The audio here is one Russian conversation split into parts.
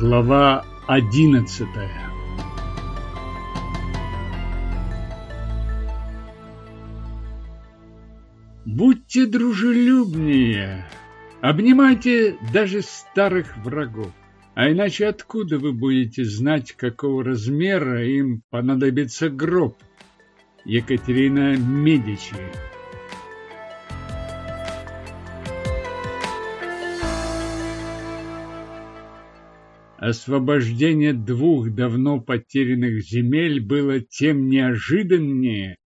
Глава одиннадцатая Будьте дружелюбнее, обнимайте даже старых врагов. А иначе откуда вы будете знать, какого размера им понадобится гроб? Екатерина Медичи Освобождение двух давно потерянных земель было тем неожиданнее,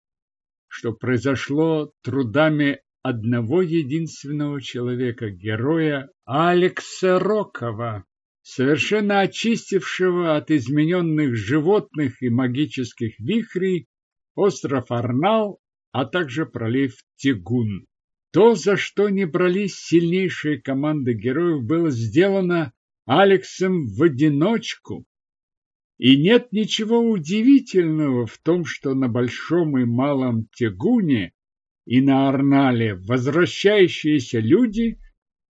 что произошло трудами одного единственного человека, героя Алекса Рокова, совершенно очистившего от измененных животных и магических вихрей остров Арнал, а также пролив Тигун. То, за что не брались сильнейшие команды героев, было сделано Алексом в одиночку. И нет ничего удивительного в том, что на Большом и Малом Тягуне и на Арнале возвращающиеся люди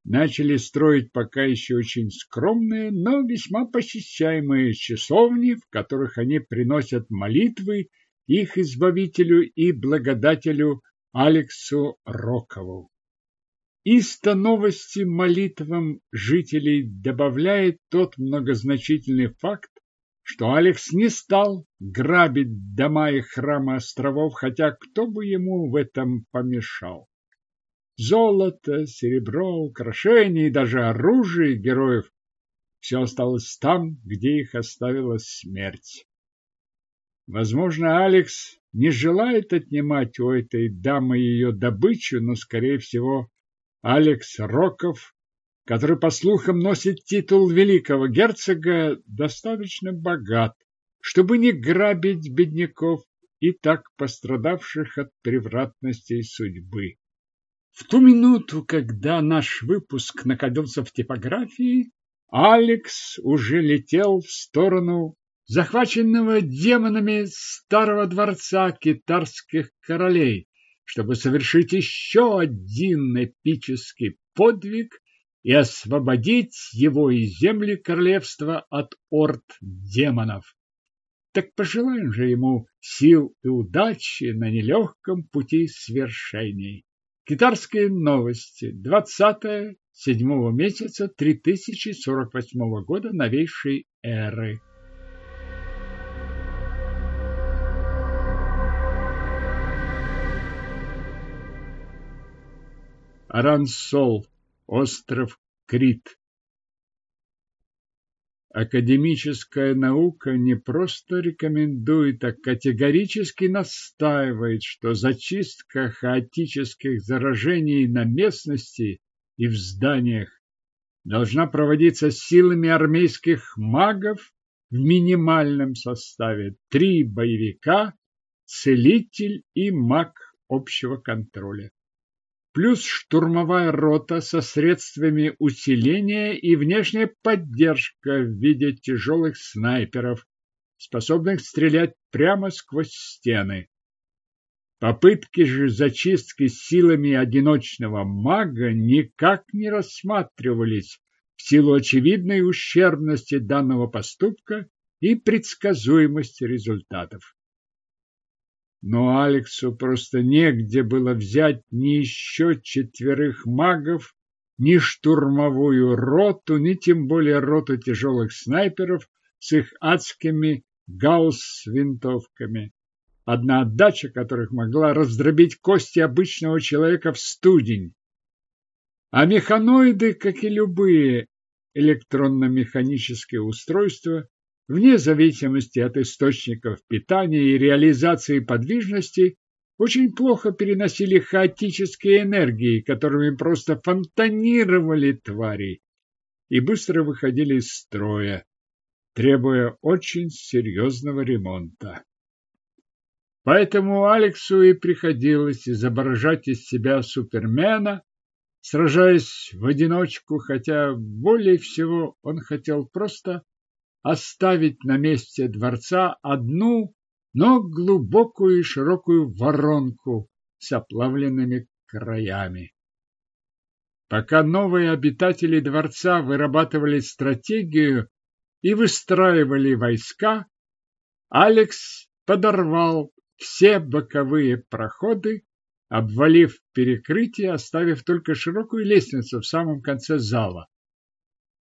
начали строить пока еще очень скромные, но весьма посещаемые часовни, в которых они приносят молитвы их избавителю и благодателю Алексу Рокову. Иста новости молитвам жителей добавляет тот многозначительный факт, что Алекс не стал грабить дома и храмы островов, хотя кто бы ему в этом помешал. Золото, серебро, украшения и даже оружие героев все осталось там, где их оставила смерть. Возможно, Алекс не желает отнимать у этой дамы ее добычу, но, скорее всего, Алекс Роков, который, по слухам, носит титул великого герцога, достаточно богат, чтобы не грабить бедняков и так пострадавших от превратностей судьбы. В ту минуту, когда наш выпуск находился в типографии, Алекс уже летел в сторону захваченного демонами старого дворца китарских королей, чтобы совершить еще один эпический подвиг и освободить его и земли королевства от орд демонов. Так пожелаем же ему сил и удачи на нелегком пути свершений. Китарские новости. 20 седьмого месяца 3048 года новейшей эры. Арансол, остров Крит. Академическая наука не просто рекомендует, а категорически настаивает, что зачистка хаотических заражений на местности и в зданиях должна проводиться силами армейских магов в минимальном составе три боевика, целитель и маг общего контроля плюс штурмовая рота со средствами усиления и внешняя поддержка в виде тяжелых снайперов, способных стрелять прямо сквозь стены. Попытки же зачистки силами одиночного мага никак не рассматривались в силу очевидной ущербности данного поступка и предсказуемости результатов но Алексу просто негде было взять ни еще четверых магов, ни штурмовую роту, ни тем более роту тяжелых снайперов с их адскими гаусс-винтовками, одна отдача которых могла раздробить кости обычного человека в студень. А механоиды, как и любые электронно-механические устройства, вне зависимости от источников питания и реализации подвижности, очень плохо переносили хаотические энергии, которыми просто фонтанировали твари, и быстро выходили из строя, требуя очень серьезного ремонта. Поэтому Алексу и приходилось изображать из себя супермена, сражаясь в одиночку, хотя более всего он хотел просто оставить на месте дворца одну, но глубокую и широкую воронку с оплавленными краями. Пока новые обитатели дворца вырабатывали стратегию и выстраивали войска, Алекс подорвал все боковые проходы, обвалив перекрытие, оставив только широкую лестницу в самом конце зала.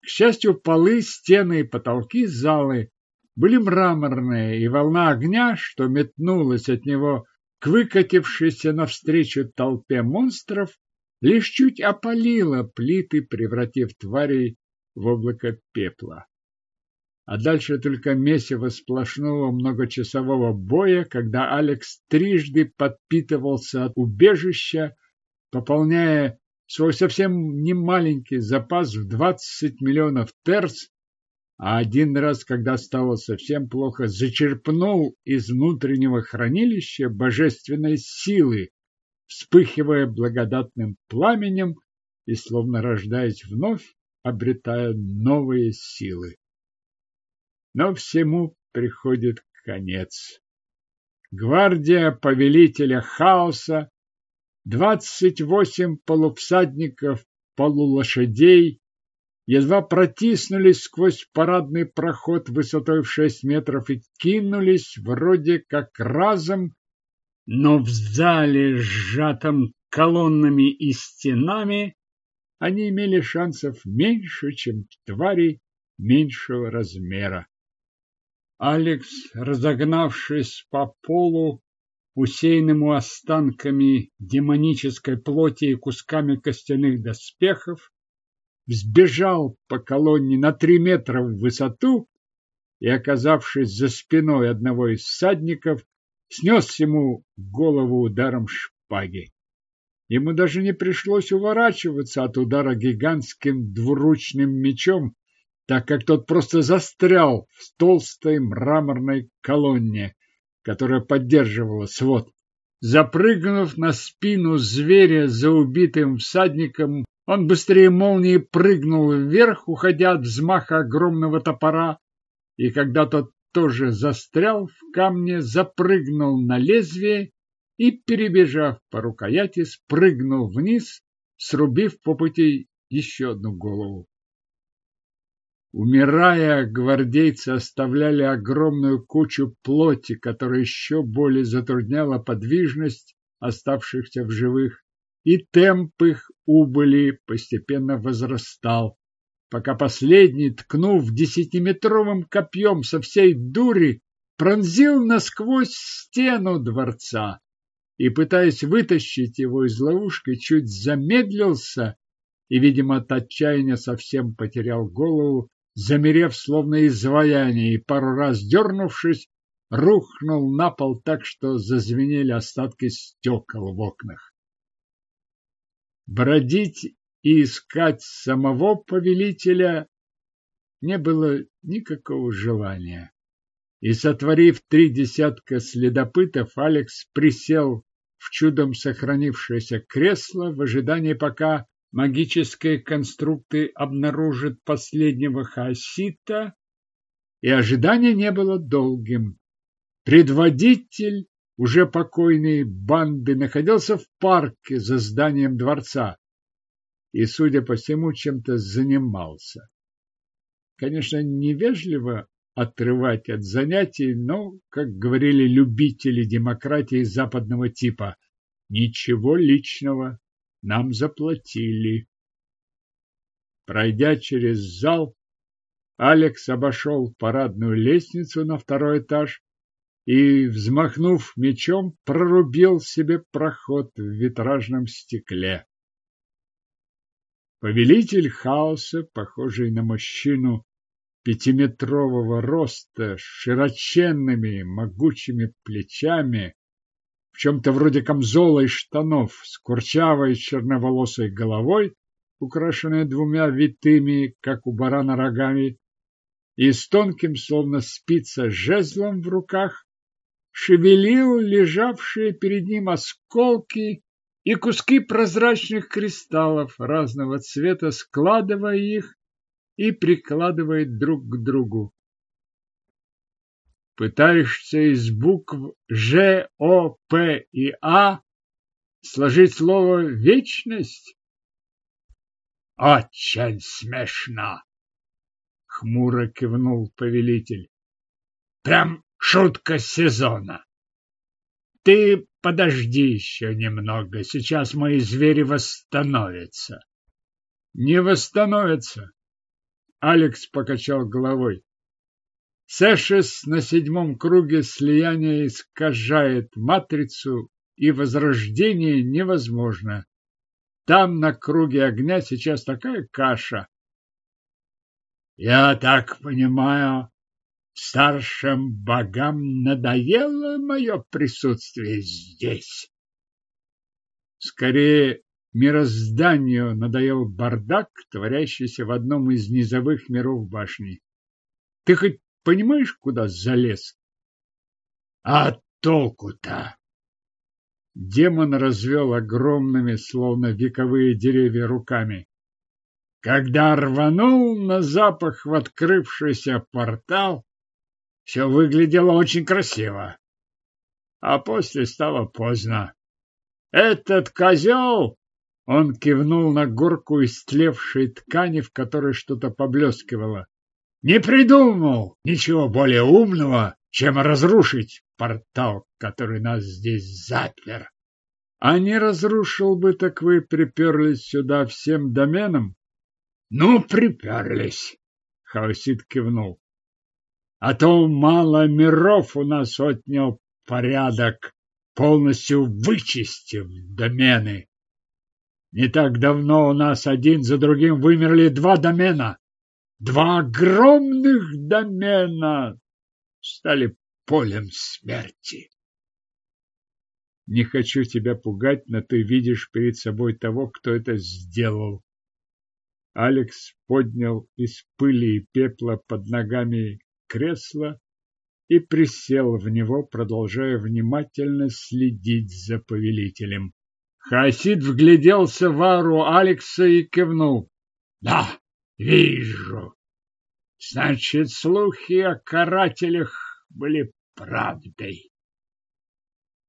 К счастью, полы, стены и потолки залы были мраморные, и волна огня, что метнулась от него к выкатившейся навстречу толпе монстров, лишь чуть опалила плиты, превратив тварей в облако пепла. А дальше только месиво сплошного многочасового боя, когда Алекс трижды подпитывался от убежища, пополняя свой совсем немаленький запас в 20 миллионов терц, а один раз, когда стало совсем плохо, зачерпнул из внутреннего хранилища божественной силы, вспыхивая благодатным пламенем и, словно рождаясь вновь, обретая новые силы. Но всему приходит конец. Гвардия повелителя хаоса, двадцать восемь полувсадников, полулошадей, едва протиснулись сквозь парадный проход высотой в шесть метров и кинулись вроде как разом, но в зале, сжатом колоннами и стенами, они имели шансов меньше, чем твари меньшего размера. Алекс, разогнавшись по полу, усеянному останками демонической плоти и кусками костяных доспехов, взбежал по колонне на три метра в высоту и, оказавшись за спиной одного из всадников, снес ему голову ударом шпаги. Ему даже не пришлось уворачиваться от удара гигантским двуручным мечом, так как тот просто застрял в толстой мраморной колонне, которая поддерживала свод. Запрыгнув на спину зверя за убитым всадником, он быстрее молнии прыгнул вверх, уходя от взмаха огромного топора, и когда тот тоже застрял в камне, запрыгнул на лезвие и, перебежав по рукояти, спрыгнул вниз, срубив по пути еще одну голову. Умирая, гвардейцы оставляли огромную кучу плоти, которая еще более затрудняла подвижность оставшихся в живых, и темп их убыли постепенно возрастал, пока последний, ткнув десятиметровым копьем со всей дури, пронзил насквозь стену дворца и, пытаясь вытащить его из ловушки, чуть замедлился и, видимо, от отчаяния совсем потерял голову, замерев словно изваяние и пару раз дернувшись, рухнул на пол так, что зазвенели остатки стекол в окнах. Бродить и искать самого повелителя не было никакого желания. И, сотворив три десятка следопытов, Алекс присел в чудом сохранившееся кресло в ожидании, пока магические конструкты обнаружат последнего хаосита, и ожидание не было долгим. Предводитель уже покойной банды находился в парке за зданием дворца и, судя по всему, чем-то занимался. Конечно, невежливо отрывать от занятий, но, как говорили любители демократии западного типа, ничего личного, нам заплатили. Пройдя через зал, Алекс обошел парадную лестницу на второй этаж и, взмахнув мечом, прорубил себе проход в витражном стекле. Повелитель хаоса, похожий на мужчину пятиметрового роста, с широченными могучими плечами, в чем-то вроде камзола и штанов, с курчавой черноволосой головой, украшенной двумя витыми, как у барана, рогами, и с тонким, словно спица, жезлом в руках, шевелил лежавшие перед ним осколки и куски прозрачных кристаллов разного цвета, складывая их и прикладывая друг к другу. Пытаешься из букв Ж, О, П и А сложить слово «вечность»? Очень смешно! хмуро кивнул повелитель. Прям шутка сезона. Ты подожди еще немного, сейчас мои звери восстановятся. Не восстановятся. Алекс покачал головой. Сэшес на седьмом круге слияния искажает матрицу, и возрождение невозможно. Там на круге огня сейчас такая каша. Я так понимаю, старшим богам надоело мое присутствие здесь. Скорее, мирозданию надоел бардак, творящийся в одном из низовых миров башни. Ты хоть понимаешь, куда залез? А толку-то? Демон развел огромными, словно вековые деревья, руками. Когда рванул на запах в открывшийся портал, все выглядело очень красиво. А после стало поздно. Этот козел! Он кивнул на горку истлевшей ткани, в которой что-то поблескивало. Не придумал ничего более умного, чем разрушить портал, который нас здесь запер. А не разрушил бы, так вы приперлись сюда всем доменом? Ну, приперлись, Хаосит кивнул. А то мало миров у нас отнял порядок, полностью вычистив домены. Не так давно у нас один за другим вымерли два домена. Два огромных домена стали полем смерти. Не хочу тебя пугать, но ты видишь перед собой того, кто это сделал. Алекс поднял из пыли и пепла под ногами кресло и присел в него, продолжая внимательно следить за повелителем. Хасид вгляделся в ару Алекса и кивнул. — Да, вижу. Значит, слухи о карателях были правдой.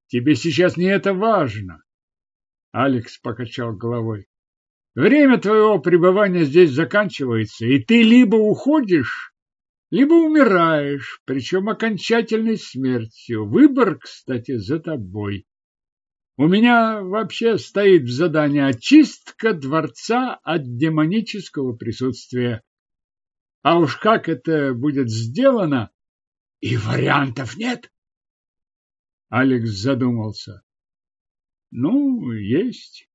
Тебе сейчас не это важно. Алекс покачал головой. Время твоего пребывания здесь заканчивается, и ты либо уходишь, либо умираешь, причем окончательной смертью. Выбор, кстати, за тобой. У меня вообще стоит в задании очистка дворца от демонического присутствия. А уж как это будет сделано, и вариантов нет. Алекс задумался. Ну, есть.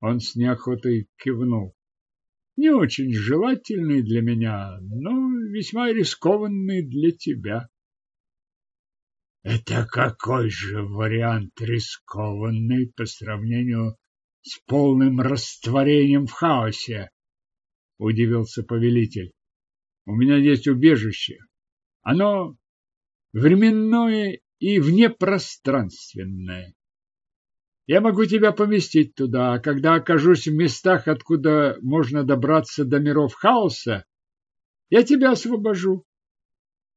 Он с неохотой кивнул. Не очень желательный для меня, но весьма рискованный для тебя. Это какой же вариант рискованный по сравнению с полным растворением в хаосе? Удивился повелитель. У меня есть убежище. Оно временное и внепространственное. Я могу тебя поместить туда, а когда окажусь в местах, откуда можно добраться до миров хаоса, я тебя освобожу.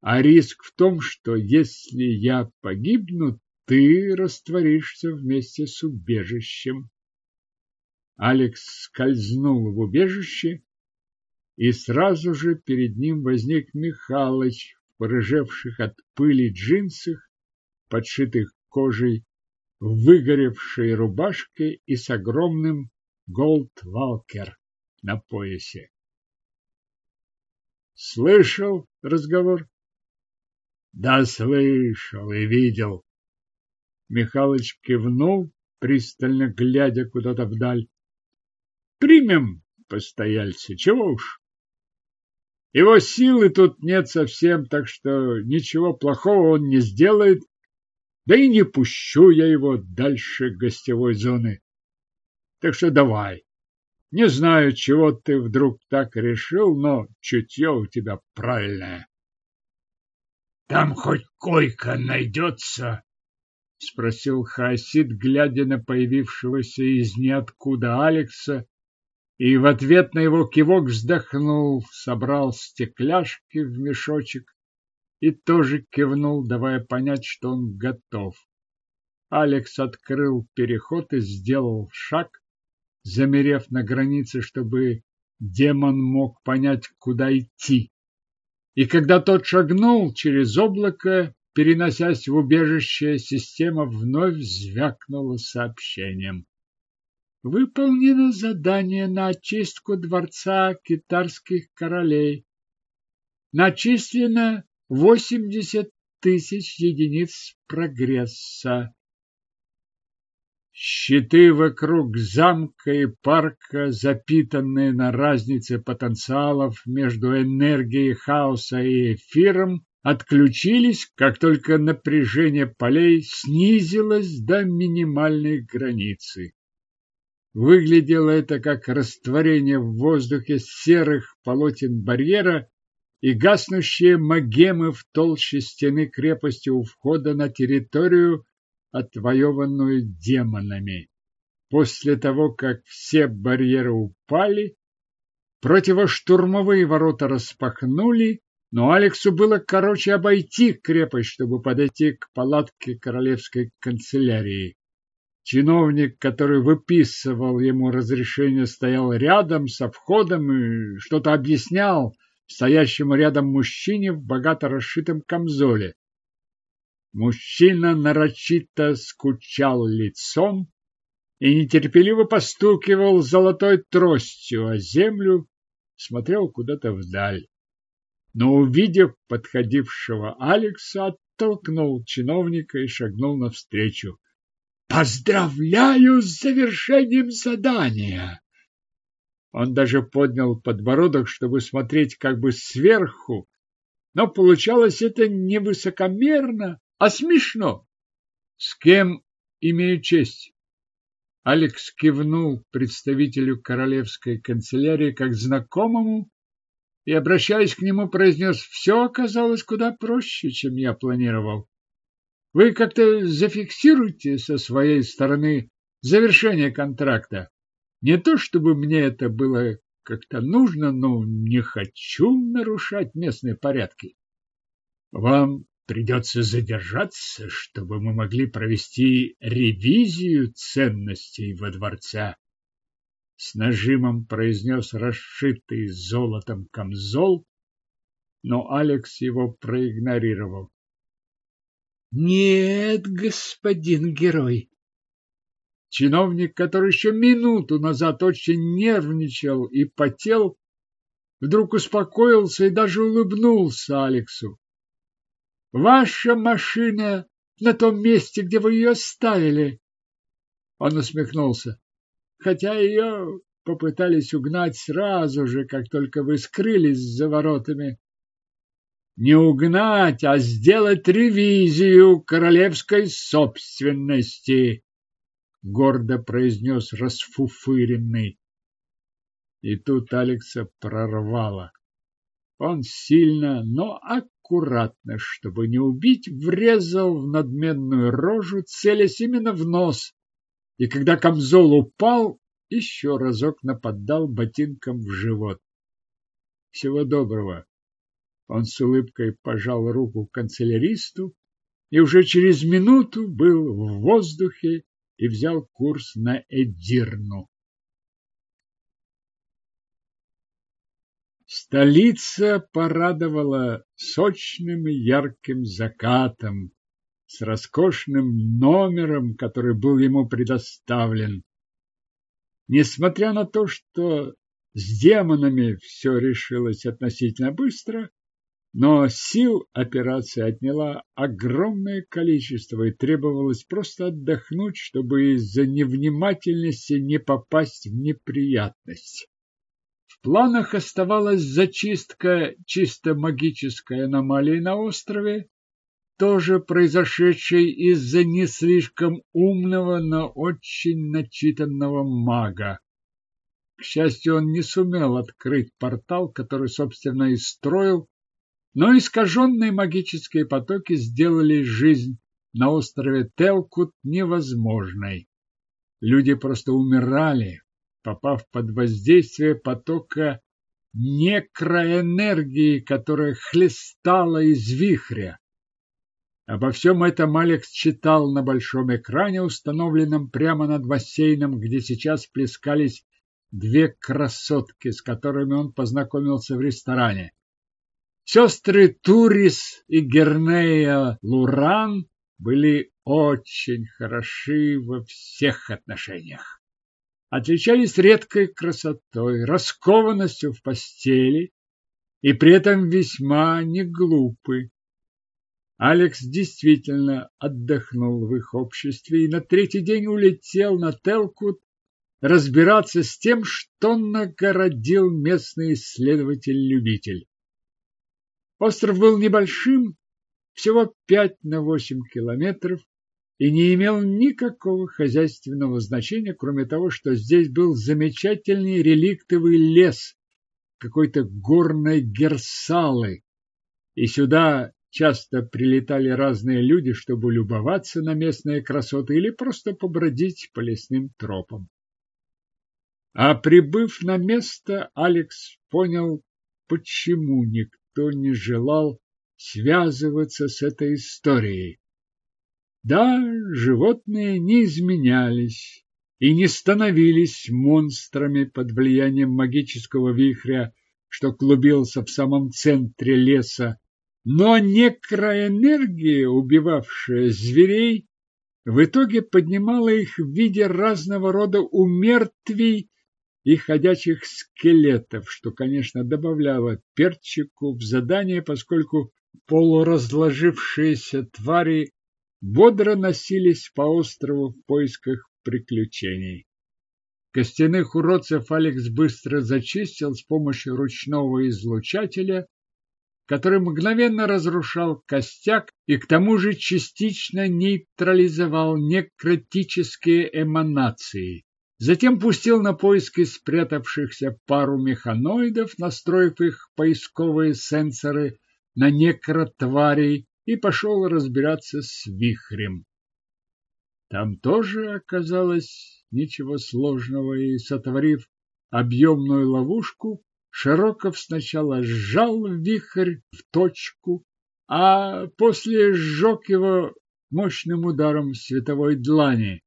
А риск в том, что если я погибну, ты растворишься вместе с убежищем. Алекс скользнул в убежище, и сразу же перед ним возник Михалыч в порыжевших от пыли джинсах, подшитых кожей выгоревшей рубашке и с огромным голд-валкер на поясе. Слышал разговор? Да, слышал и видел. Михалыч кивнул, пристально глядя куда-то вдаль. Примем постояльца, чего уж. Его силы тут нет совсем, так что ничего плохого он не сделает, да и не пущу я его дальше гостевой зоны. Так что давай. Не знаю, чего ты вдруг так решил, но чутье у тебя правильное. Там хоть койка найдется? — спросил Хасид, глядя на появившегося из ниоткуда Алекса, и в ответ на его кивок вздохнул, собрал стекляшки в мешочек и тоже кивнул, давая понять, что он готов. Алекс открыл переход и сделал шаг, замерев на границе, чтобы демон мог понять, куда идти. И когда тот шагнул через облако, переносясь в убежище, система вновь звякнула сообщением. Выполнено задание на очистку дворца китарских королей. Начислено 80 тысяч единиц прогресса. Щиты вокруг замка и парка, запитанные на разнице потенциалов между энергией хаоса и эфиром, отключились, как только напряжение полей снизилось до минимальной границы. Выглядело это как растворение в воздухе серых полотен барьера и гаснущие магемы в толще стены крепости у входа на территорию, отвоеванную демонами. После того, как все барьеры упали, противоштурмовые ворота распахнули, но Алексу было короче обойти крепость, чтобы подойти к палатке королевской канцелярии. Чиновник, который выписывал ему разрешение, стоял рядом со входом и что-то объяснял стоящему рядом мужчине в богато расшитом камзоле. Мужчина нарочито скучал лицом и нетерпеливо постукивал золотой тростью о землю, смотрел куда-то вдаль. Но, увидев подходившего Алекса, оттолкнул чиновника и шагнул навстречу. Поздравляю с завершением задания. Он даже поднял подбородок, чтобы смотреть как бы сверху, но получалось это не высокомерно, а смешно. С кем имею честь? Алекс кивнул представителю королевской канцелярии как знакомому и, обращаясь к нему, произнес, все оказалось куда проще, чем я планировал. Вы как-то зафиксируйте со своей стороны завершение контракта. Не то чтобы мне это было как-то нужно, но не хочу нарушать местные порядки. Вам придется задержаться, чтобы мы могли провести ревизию ценностей во дворце. С нажимом произнес расшитый золотом камзол, но Алекс его проигнорировал. Нет, господин герой. Чиновник, который еще минуту назад очень нервничал и потел, вдруг успокоился и даже улыбнулся Алексу. Ваша машина на том месте, где вы ее ставили. Он усмехнулся. Хотя ее попытались угнать сразу же, как только вы скрылись за воротами не угнать, а сделать ревизию королевской собственности, гордо произнес расфуфыренный. И тут Алекса прорвало. Он сильно, но аккуратно, чтобы не убить, врезал в надменную рожу, целясь именно в нос. И когда камзол упал, еще разок нападал ботинком в живот. Всего доброго. Он с улыбкой пожал руку канцеляристу и уже через минуту был в воздухе и взял курс на Эдирну. Столица порадовала сочным и ярким закатом с роскошным номером, который был ему предоставлен. Несмотря на то, что с демонами все решилось относительно быстро, но сил операция отняла огромное количество и требовалось просто отдохнуть, чтобы из-за невнимательности не попасть в неприятность. В планах оставалась зачистка чисто магической аномалии на острове, тоже произошедшей из-за не слишком умного, но очень начитанного мага. К счастью, он не сумел открыть портал, который, собственно, и строил, но искаженные магические потоки сделали жизнь на острове Телкут невозможной. Люди просто умирали, попав под воздействие потока некроэнергии, которая хлестала из вихря. Обо всем этом Алекс читал на большом экране, установленном прямо над бассейном, где сейчас плескались две красотки, с которыми он познакомился в ресторане. Сестры Турис и Гернея Луран были очень хороши во всех отношениях. Отличались редкой красотой, раскованностью в постели и при этом весьма неглупы. Алекс действительно отдохнул в их обществе и на третий день улетел на Телкут разбираться с тем, что нагородил местный исследователь-любитель. Остров был небольшим, всего 5 на 8 километров, и не имел никакого хозяйственного значения, кроме того, что здесь был замечательный реликтовый лес какой-то горной герсалы, и сюда часто прилетали разные люди, чтобы любоваться на местные красоты или просто побродить по лесным тропам. А прибыв на место, Алекс понял, почему никто не желал связываться с этой историей. Да, животные не изменялись и не становились монстрами под влиянием магического вихря, что клубился в самом центре леса, но некроэнергия, убивавшая зверей, в итоге поднимала их в виде разного рода умертвий и ходячих скелетов, что, конечно, добавляло перчику в задание, поскольку полуразложившиеся твари бодро носились по острову в поисках приключений. Костяных уродцев Алекс быстро зачистил с помощью ручного излучателя, который мгновенно разрушал костяк и к тому же частично нейтрализовал некротические эманации. Затем пустил на поиски спрятавшихся пару механоидов, настроив их поисковые сенсоры на некротварей и пошел разбираться с вихрем. Там тоже оказалось ничего сложного, и, сотворив объемную ловушку, Широков сначала сжал вихрь в точку, а после сжег его мощным ударом световой длани,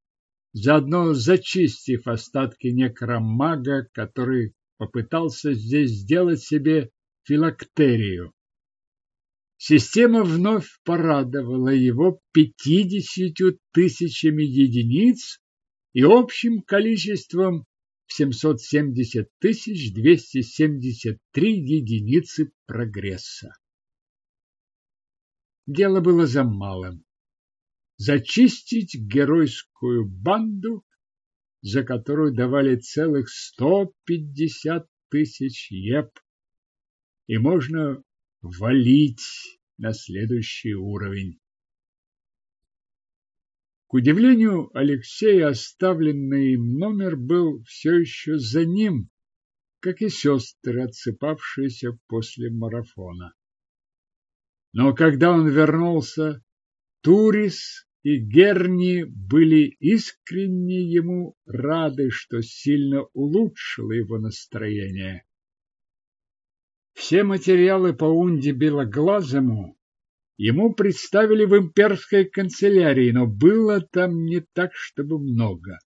заодно зачистив остатки некромага, который попытался здесь сделать себе филактерию. Система вновь порадовала его пятьдесятью тысячами единиц и общим количеством в 770 273 единицы прогресса. Дело было за малым. Зачистить геройскую банду, за которую давали целых 150 тысяч еп, и можно валить на следующий уровень. К удивлению Алексея, оставленный им номер был все еще за ним, как и сестры, отсыпавшиеся после марафона. Но когда он вернулся, Турис и Герни были искренне ему рады, что сильно улучшило его настроение. Все материалы по Унде Белоглазому Ему представили в имперской канцелярии, но было там не так, чтобы много.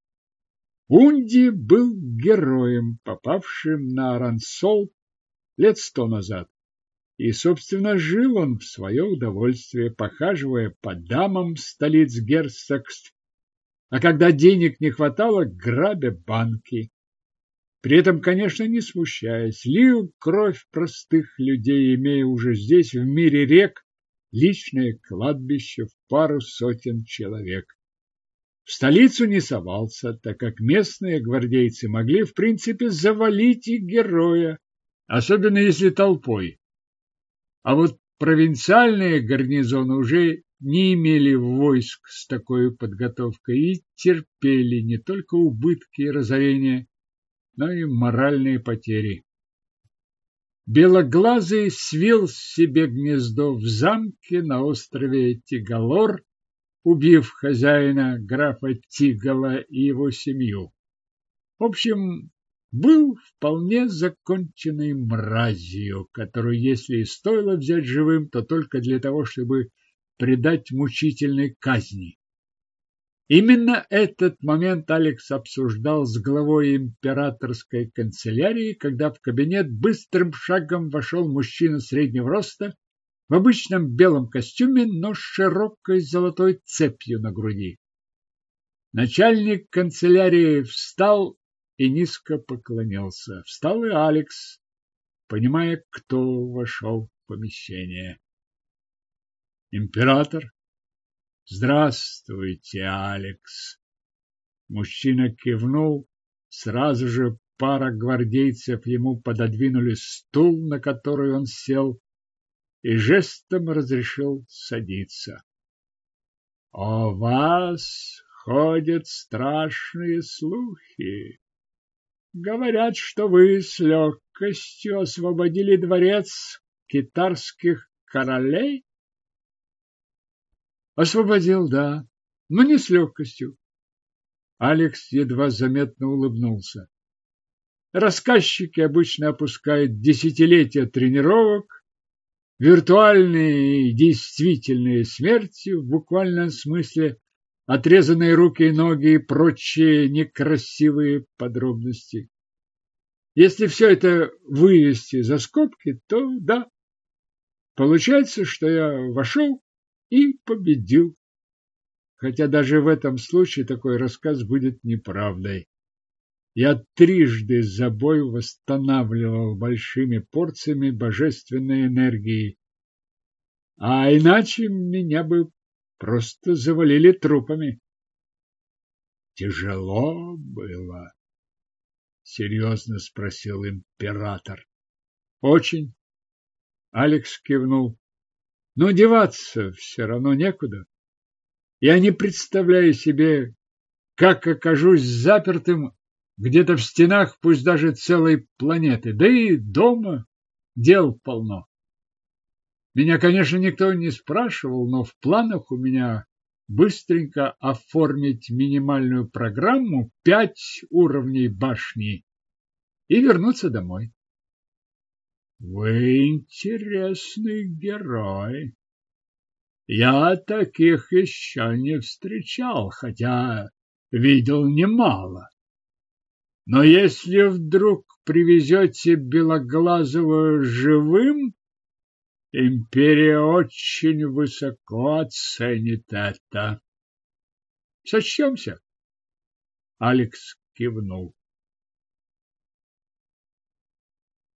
Унди был героем, попавшим на Арансол лет сто назад. И, собственно, жил он в свое удовольствие, похаживая по дамам столиц герцогств, а когда денег не хватало, грабя банки. При этом, конечно, не смущаясь, лил кровь простых людей, имея уже здесь, в мире рек, личное кладбище в пару сотен человек. В столицу не совался, так как местные гвардейцы могли, в принципе, завалить и героя, особенно если толпой. А вот провинциальные гарнизоны уже не имели войск с такой подготовкой и терпели не только убытки и разорения, но и моральные потери. Белоглазый свил себе гнездо в замке на острове Тигалор, убив хозяина графа Тигала и его семью. В общем, был вполне законченной мразью, которую, если и стоило взять живым, то только для того, чтобы предать мучительной казни. Именно этот момент Алекс обсуждал с главой императорской канцелярии, когда в кабинет быстрым шагом вошел мужчина среднего роста в обычном белом костюме, но с широкой золотой цепью на груди. Начальник канцелярии встал и низко поклонился. Встал и Алекс, понимая, кто вошел в помещение. Император. Здравствуйте, Алекс. Мужчина кивнул, сразу же пара гвардейцев ему пододвинули стул, на который он сел, и жестом разрешил садиться. — О вас ходят страшные слухи. Говорят, что вы с легкостью освободили дворец китарских королей? Освободил, да, но не с легкостью. Алекс едва заметно улыбнулся. Рассказчики обычно опускают десятилетия тренировок, виртуальные и действительные смерти в буквальном смысле отрезанные руки и ноги и прочие некрасивые подробности. Если все это вывести за скобки, то да, получается, что я вошел и победил. Хотя даже в этом случае такой рассказ будет неправдой. Я трижды за бой восстанавливал большими порциями божественной энергии. А иначе меня бы просто завалили трупами. Тяжело было, серьезно спросил император. Очень. Алекс кивнул. Но деваться все равно некуда. Я не представляю себе, как окажусь запертым где-то в стенах, пусть даже целой планеты, да и дома дел полно. Меня, конечно, никто не спрашивал, но в планах у меня быстренько оформить минимальную программу пять уровней башни и вернуться домой. Вы интересный герой. Я таких еще не встречал, хотя видел немало. Но если вдруг привезете Белоглазого живым, Империя очень высоко оценит это. Сочтемся. Алекс кивнул.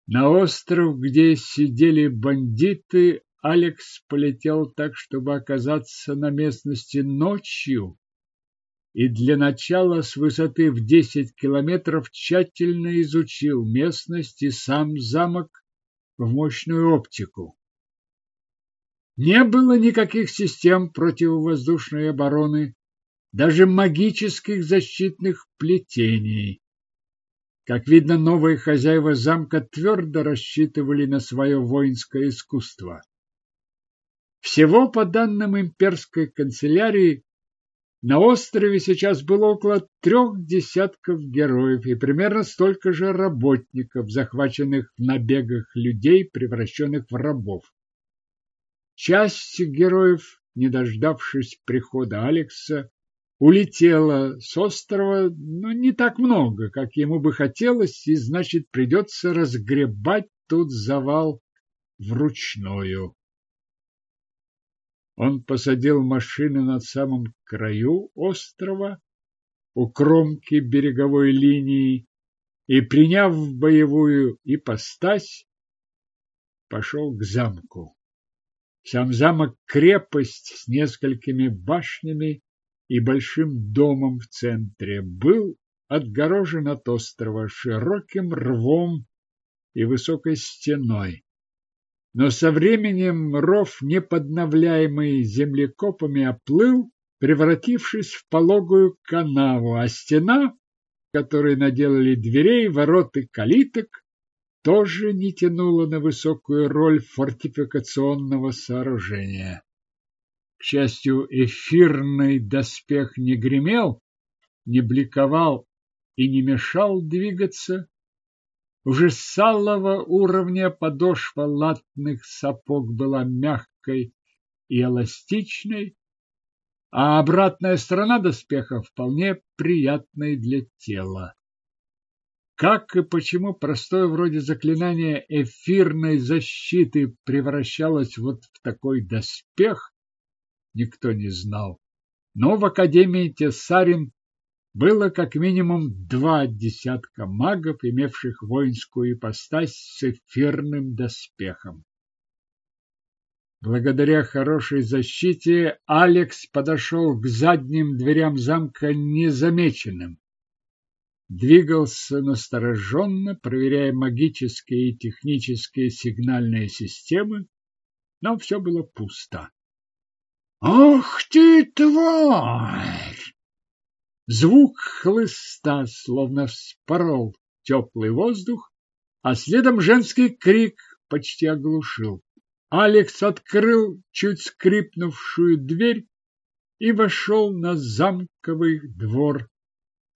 На остров, где сидели бандиты, Алекс полетел так, чтобы оказаться на местности ночью, и для начала с высоты в десять километров тщательно изучил местность и сам замок в мощную оптику. Не было никаких систем противовоздушной обороны, даже магических защитных плетений. Как видно, новые хозяева замка твердо рассчитывали на свое воинское искусство. Всего, по данным имперской канцелярии, на острове сейчас было около трех десятков героев и примерно столько же работников, захваченных в набегах людей, превращенных в рабов. Часть героев, не дождавшись прихода Алекса, улетела с острова, но не так много, как ему бы хотелось, и значит придется разгребать тут завал вручную. Он посадил машины над самым краю острова, у кромки береговой линии, и, приняв боевую ипостась, пошел к замку. Сам замок – крепость с несколькими башнями и большим домом в центре, был отгорожен от острова широким рвом и высокой стеной. Но со временем ров, неподновляемый землекопами, оплыл, превратившись в пологую канаву, а стена, которой наделали дверей, ворот и калиток, тоже не тянуло на высокую роль фортификационного сооружения. Счастью, эфирный доспех не гремел, не бликовал и не мешал двигаться. Уже с салого уровня подошва латных сапог была мягкой и эластичной, а обратная сторона доспеха вполне приятной для тела. Как и почему простое вроде заклинания эфирной защиты превращалось вот в такой доспех, никто не знал. Но в Академии Тесарин было как минимум два десятка магов, имевших воинскую ипостась с эфирным доспехом. Благодаря хорошей защите Алекс подошел к задним дверям замка незамеченным. Двигался настороженно, проверяя магические и технические сигнальные системы, но все было пусто. «Ах ты, тварь!» Звук хлыста словно вспорол теплый воздух, а следом женский крик почти оглушил. Алекс открыл чуть скрипнувшую дверь и вошел на замковый двор,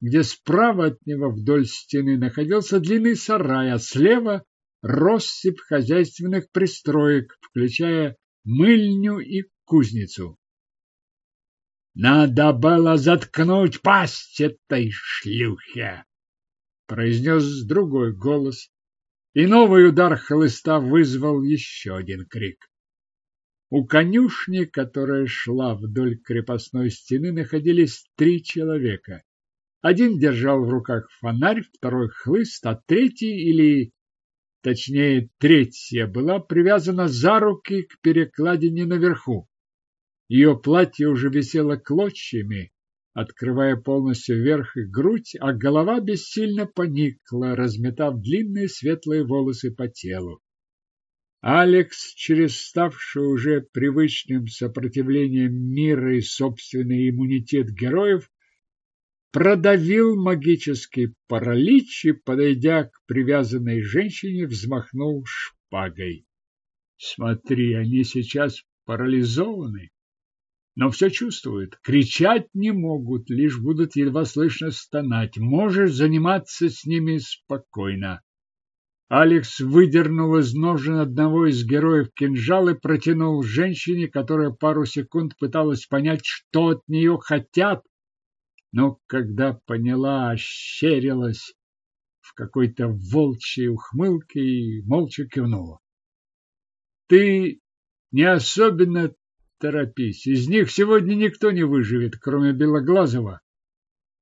где справа от него вдоль стены находился длинный сарай, а слева россыпь хозяйственных пристроек, включая мыльню и кузницу. Надо было заткнуть пасть этой шлюхе, произнес другой голос, и новый удар хлыста вызвал еще один крик. У конюшни, которая шла вдоль крепостной стены, находились три человека. Один держал в руках фонарь, второй хлыст, а третий, или точнее третья, была привязана за руки к перекладине наверху. Ее платье уже висело клочьями, открывая полностью верх и грудь, а голова бессильно поникла, разметав длинные светлые волосы по телу. Алекс, через ставший уже привычным сопротивлением мира и собственный иммунитет героев, продавил магический паралич и, подойдя к привязанной женщине, взмахнул шпагой. Смотри, они сейчас парализованы но все чувствуют. Кричать не могут, лишь будут едва слышно стонать. Можешь заниматься с ними спокойно. Алекс выдернул из ножен одного из героев кинжал и протянул женщине, которая пару секунд пыталась понять, что от нее хотят, но когда поняла, ощерилась в какой-то волчьей ухмылке и молча кивнула. Ты не особенно торопись. Из них сегодня никто не выживет, кроме Белоглазого.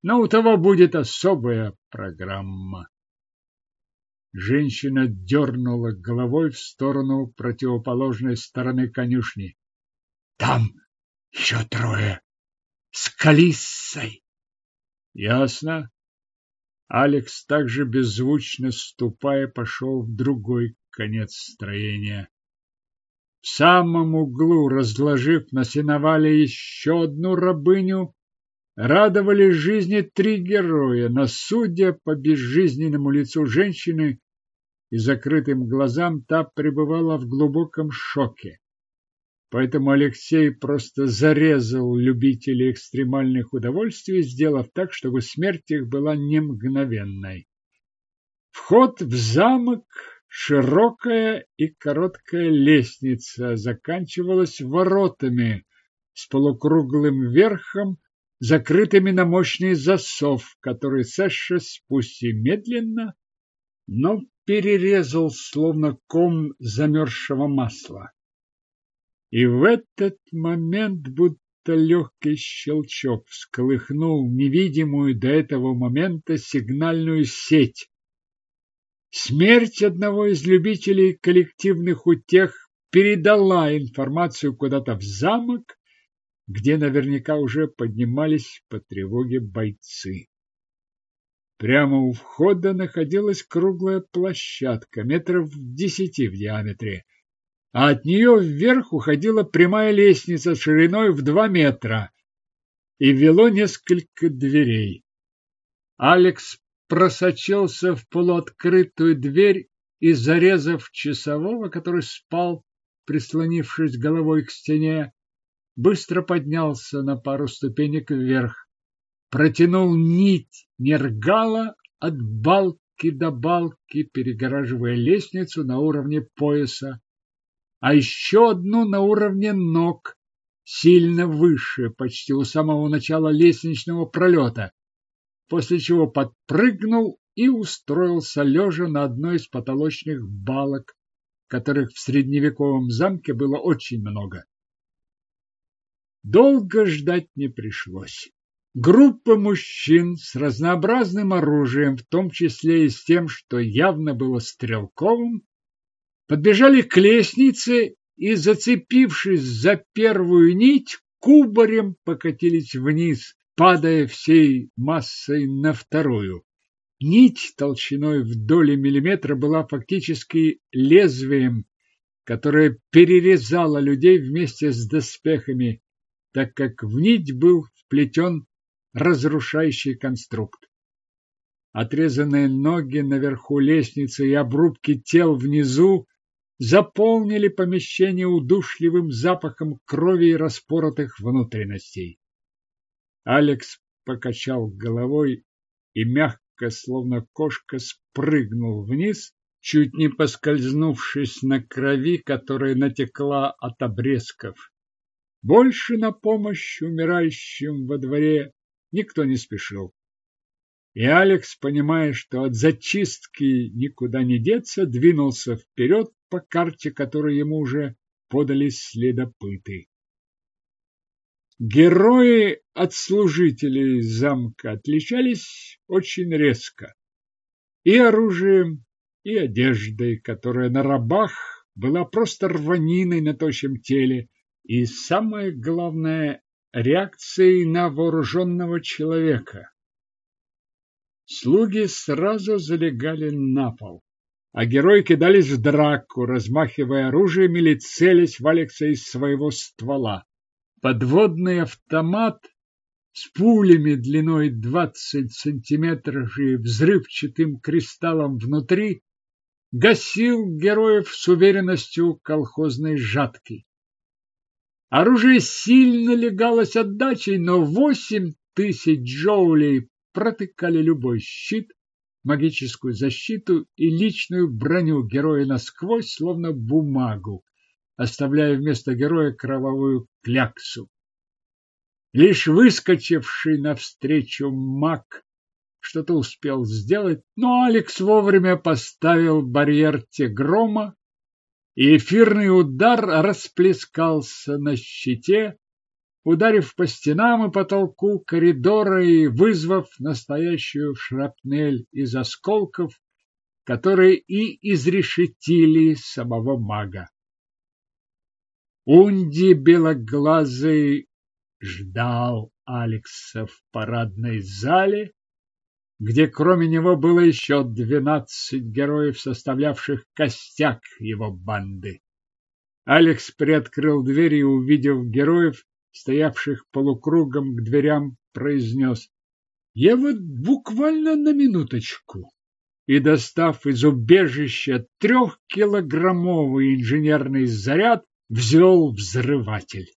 Но у того будет особая программа. Женщина дернула головой в сторону противоположной стороны конюшни. Там еще трое. С Калиссой. Ясно. Алекс также беззвучно ступая пошел в другой конец строения. В самом углу, разложив на сеновале еще одну рабыню, радовали жизни три героя, но, судя по безжизненному лицу женщины и закрытым глазам, та пребывала в глубоком шоке. Поэтому Алексей просто зарезал любителей экстремальных удовольствий, сделав так, чтобы смерть их была не мгновенной. Вход в замок Широкая и короткая лестница заканчивалась воротами с полукруглым верхом, закрытыми на мощный засов, который Сэшес пусть и медленно, но перерезал словно ком замерзшего масла. И в этот момент будто легкий щелчок всколыхнул невидимую до этого момента сигнальную сеть, Смерть одного из любителей коллективных утех передала информацию куда-то в замок, где наверняка уже поднимались по тревоге бойцы. Прямо у входа находилась круглая площадка, метров десяти в диаметре, а от нее вверх уходила прямая лестница шириной в два метра и вело несколько дверей. Алекс просочился в полуоткрытую дверь и, зарезав часового, который спал, прислонившись головой к стене, быстро поднялся на пару ступенек вверх, протянул нить нергала от балки до балки, перегораживая лестницу на уровне пояса, а еще одну на уровне ног, сильно выше, почти у самого начала лестничного пролета, после чего подпрыгнул и устроился лежа на одной из потолочных балок, которых в средневековом замке было очень много. Долго ждать не пришлось. Группа мужчин с разнообразным оружием, в том числе и с тем, что явно было стрелковым, подбежали к лестнице и, зацепившись за первую нить, кубарем покатились вниз, падая всей массой на вторую. Нить толщиной в доли миллиметра была фактически лезвием, которое перерезало людей вместе с доспехами, так как в нить был вплетен разрушающий конструкт. Отрезанные ноги наверху лестницы и обрубки тел внизу заполнили помещение удушливым запахом крови и распоротых внутренностей. Алекс покачал головой и мягко, словно кошка, спрыгнул вниз, чуть не поскользнувшись на крови, которая натекла от обрезков. Больше на помощь умирающим во дворе никто не спешил. И Алекс, понимая, что от зачистки никуда не деться, двинулся вперед по карте, которую ему уже подали следопыты. Герои от служителей замка отличались очень резко. И оружием, и одеждой, которая на рабах была просто рваниной на тощем теле, и самое главное реакцией на вооруженного человека. Слуги сразу залегали на пол, а герои кидались в драку, размахивая оружием или целясь в Алекса из своего ствола. Подводный автомат с пулями длиной 20 сантиметров и взрывчатым кристаллом внутри гасил героев с уверенностью колхозной жатки. Оружие сильно легалось отдачей, но восемь тысяч джоулей протыкали любой щит, магическую защиту и личную броню героя насквозь, словно бумагу, оставляя вместо героя кровавую кляксу. Лишь выскочивший навстречу маг что-то успел сделать, но Алекс вовремя поставил барьер Тегрома, и эфирный удар расплескался на щите, ударив по стенам и потолку коридора и вызвав настоящую шрапнель из осколков, которые и изрешетили самого мага. Унди белоглазый ждал Алекса в парадной зале, где кроме него было еще двенадцать героев, составлявших костяк его банды. Алекс приоткрыл дверь и, увидев героев, стоявших полукругом к дверям, произнес «Я вот буквально на минуточку» и, достав из убежища трехкилограммовый инженерный заряд, взвел взрыватель.